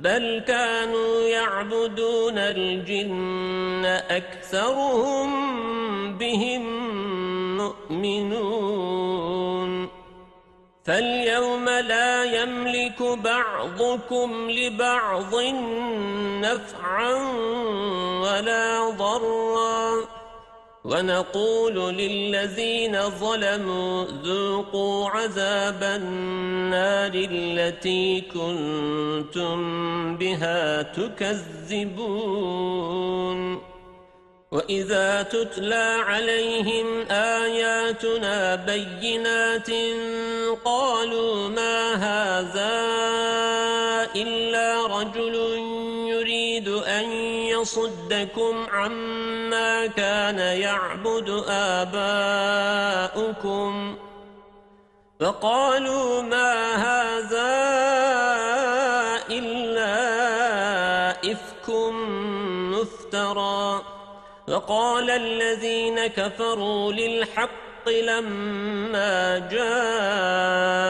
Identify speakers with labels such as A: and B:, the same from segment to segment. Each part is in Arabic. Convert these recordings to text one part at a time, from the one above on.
A: بَلْ كَانُوا يَعْبُدُونَ الْجِنَّ أَكْثَرُهُمْ بِهِمْ مُؤْمِنُونَ. فَالْيَوْمَ لَا يَمْلِكُ بَعْضُكُمْ لِبَعْضٍ نَفْعًا وَلَا ضَرًّا. ونقول للذين ظلموا ذوقوا عذاب النار التي كنتم بها تكذبون. وإذا تتلى عليهم آياتنا بينات قالوا ما هذا إلا رجل يريد أن يصدكم عما كان يعبد آباؤكم فقالوا ما هذا إلا إفك مفترى وقال الذين كفروا للحق لما جاءهم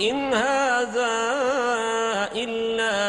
A: إن هذا إلا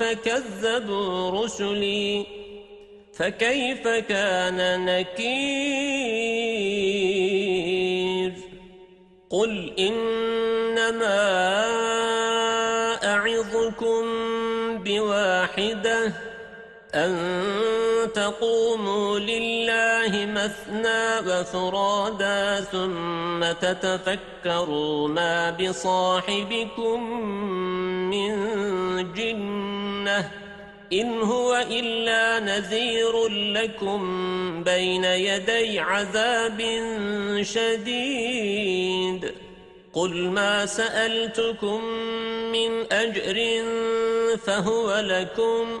A: فكذبوا رسلي فكيف كان نكير قل إنما أعظكم بواحدة أن تقوموا لله مثنى وفرادا ثم تتفكروا ما بصاحبكم من جنة إن هو إلا نذير لكم بين يدي عذاب شديد. قل ما سألتكم من أجر فهو لكم